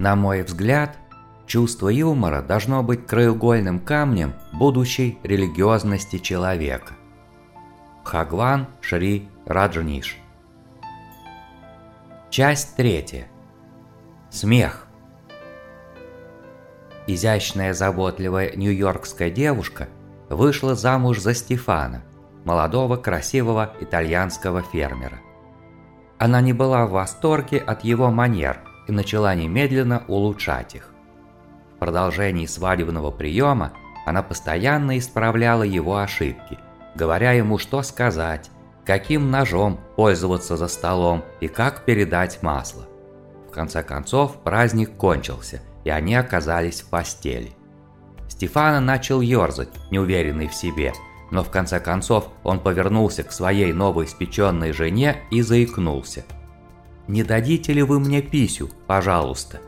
На мой взгляд, чувство юмора должно быть краеугольным камнем будущей религиозности человека. Бхагван Шри Раджниш Часть третья. Смех. Изящная заботливая нью-йоркская девушка вышла замуж за Стефана, молодого красивого итальянского фермера. Она не была в восторге от его манер и начала немедленно улучшать их. В продолжении свадебного приема она постоянно исправляла его ошибки, говоря ему, что сказать, каким ножом пользоваться за столом и как передать масло. В конце концов праздник кончился, и они оказались в постели. Стефана начал ерзать, неуверенный в себе, но в конце концов он повернулся к своей новоиспеченной жене и заикнулся. «Не дадите ли вы мне писю, пожалуйста?»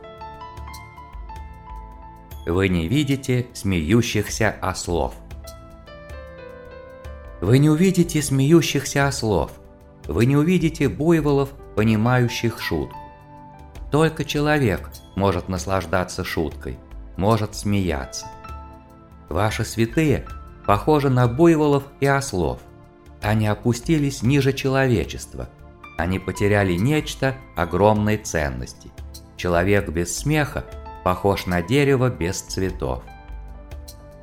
Вы не видите смеющихся ослов. Вы не увидите смеющихся ослов. Вы не увидите буйволов, понимающих шутку. Только человек может наслаждаться шуткой, может смеяться. Ваши святые похожи на буйволов и ослов. Они опустились ниже человечества. Они потеряли нечто огромной ценности. Человек без смеха похож на дерево без цветов.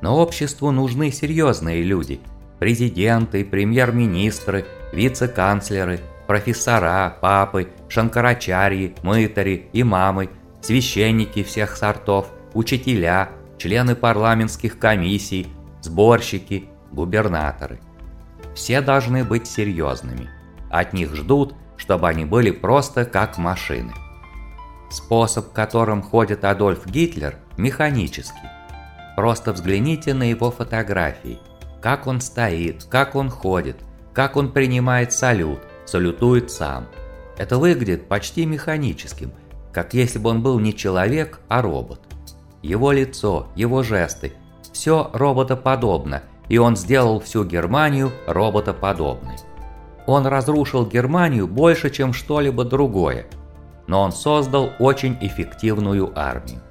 Но обществу нужны серьезные люди – президенты, премьер-министры, вице-канцлеры, профессора, папы, шанкарачарьи, мытари, имамы, священники всех сортов, учителя, члены парламентских комиссий, сборщики, губернаторы. Все должны быть серьезными. От них ждут, чтобы они были просто как машины. Способ, которым ходит Адольф Гитлер, механический. Просто взгляните на его фотографии – как он стоит, как он ходит, как он принимает салют, салютует сам. Это выглядит почти механическим, как если бы он был не человек, а робот. Его лицо, его жесты – все роботоподобно, и он сделал всю Германию роботоподобной. Он разрушил Германию больше, чем что-либо другое, но он создал очень эффективную армию.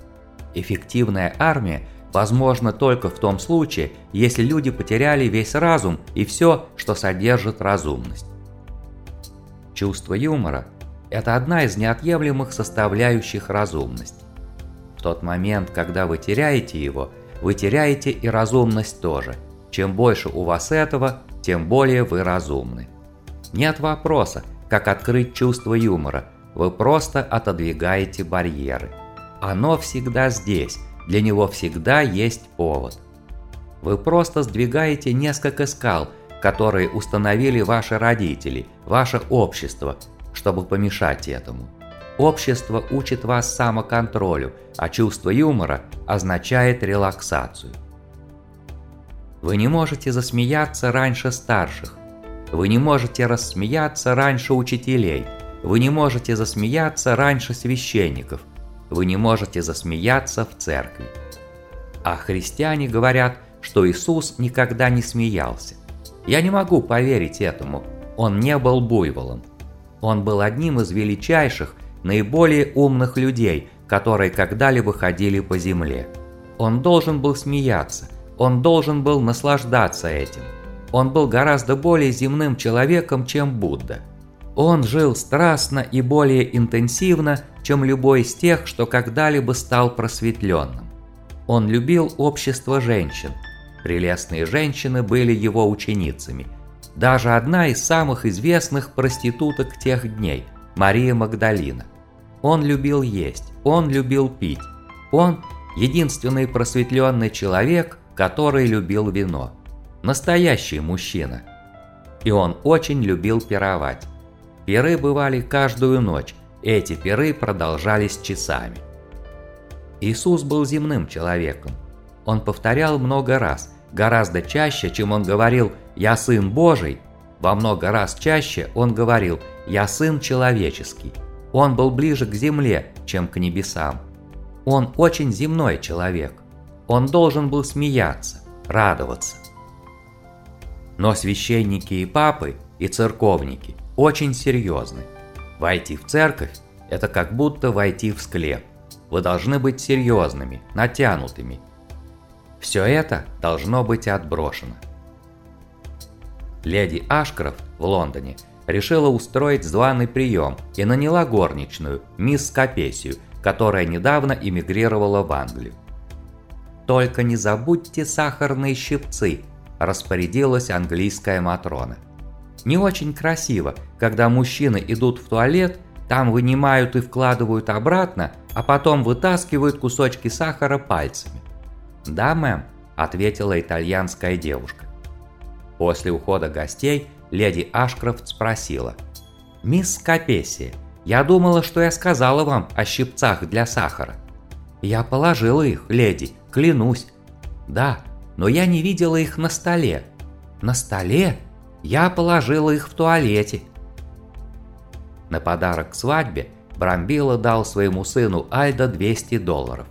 Эффективная армия – возможно только в том случае, если люди потеряли весь разум и все, что содержит разумность. Чувство юмора – это одна из неотъемлемых составляющих разумности. В тот момент, когда вы теряете его, вы теряете и разумность тоже. Чем больше у вас этого, тем более вы разумны. Нет вопроса, как открыть чувство юмора, вы просто отодвигаете барьеры. Оно всегда здесь, для него всегда есть повод. Вы просто сдвигаете несколько скал, которые установили ваши родители, ваше общество, чтобы помешать этому. Общество учит вас самоконтролю, а чувство юмора означает релаксацию. Вы не можете засмеяться раньше старших. Вы не можете рассмеяться раньше учителей. Вы не можете засмеяться раньше священников вы не можете засмеяться в церкви. А христиане говорят, что Иисус никогда не смеялся. Я не могу поверить этому, он не был буйволом. Он был одним из величайших, наиболее умных людей, которые когда-либо ходили по земле. Он должен был смеяться, он должен был наслаждаться этим. Он был гораздо более земным человеком, чем Будда. Он жил страстно и более интенсивно, чем любой из тех, что когда-либо стал просветленным. Он любил общество женщин. Прелестные женщины были его ученицами. Даже одна из самых известных проституток тех дней – Мария Магдалина. Он любил есть, он любил пить. Он – единственный просветленный человек, который любил вино. Настоящий мужчина. И он очень любил пировать. Пиры бывали каждую ночь, эти пиры продолжались часами. Иисус был земным человеком. Он повторял много раз, гораздо чаще, чем он говорил «Я Сын Божий», во много раз чаще он говорил «Я Сын Человеческий». Он был ближе к земле, чем к небесам. Он очень земной человек. Он должен был смеяться, радоваться. Но священники и папы, и церковники очень серьезны. Войти в церковь – это как будто войти в склеп. вы должны быть серьезными, натянутыми. Все это должно быть отброшено. Леди Ашкрофт в Лондоне решила устроить званый прием и наняла горничную, мисс Капесию, которая недавно эмигрировала в Англию. «Только не забудьте сахарные щипцы», – распорядилась английская Матрона. Не очень красиво, когда мужчины идут в туалет, там вынимают и вкладывают обратно, а потом вытаскивают кусочки сахара пальцами. «Да, мэм», – ответила итальянская девушка. После ухода гостей леди Ашкрофт спросила. «Мисс Капесия, я думала, что я сказала вам о щипцах для сахара». «Я положила их, леди, клянусь». «Да, но я не видела их на столе». «На столе? Я положила их в туалете». На подарок к свадьбе Брамбила дал своему сыну Альдо 200 долларов.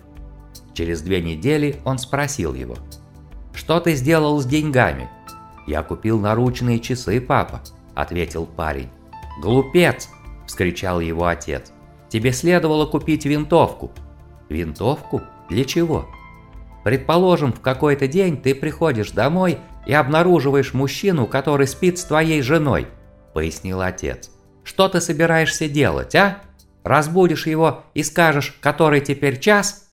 Через две недели он спросил его. «Что ты сделал с деньгами?» «Я купил наручные часы, папа», – ответил парень. «Глупец!» – вскричал его отец. «Тебе следовало купить винтовку». «Винтовку? Для чего?» «Предположим, в какой-то день ты приходишь домой и обнаруживаешь мужчину, который спит с твоей женой», – пояснил отец. «Что ты собираешься делать, а? Разбудишь его и скажешь, который теперь час?»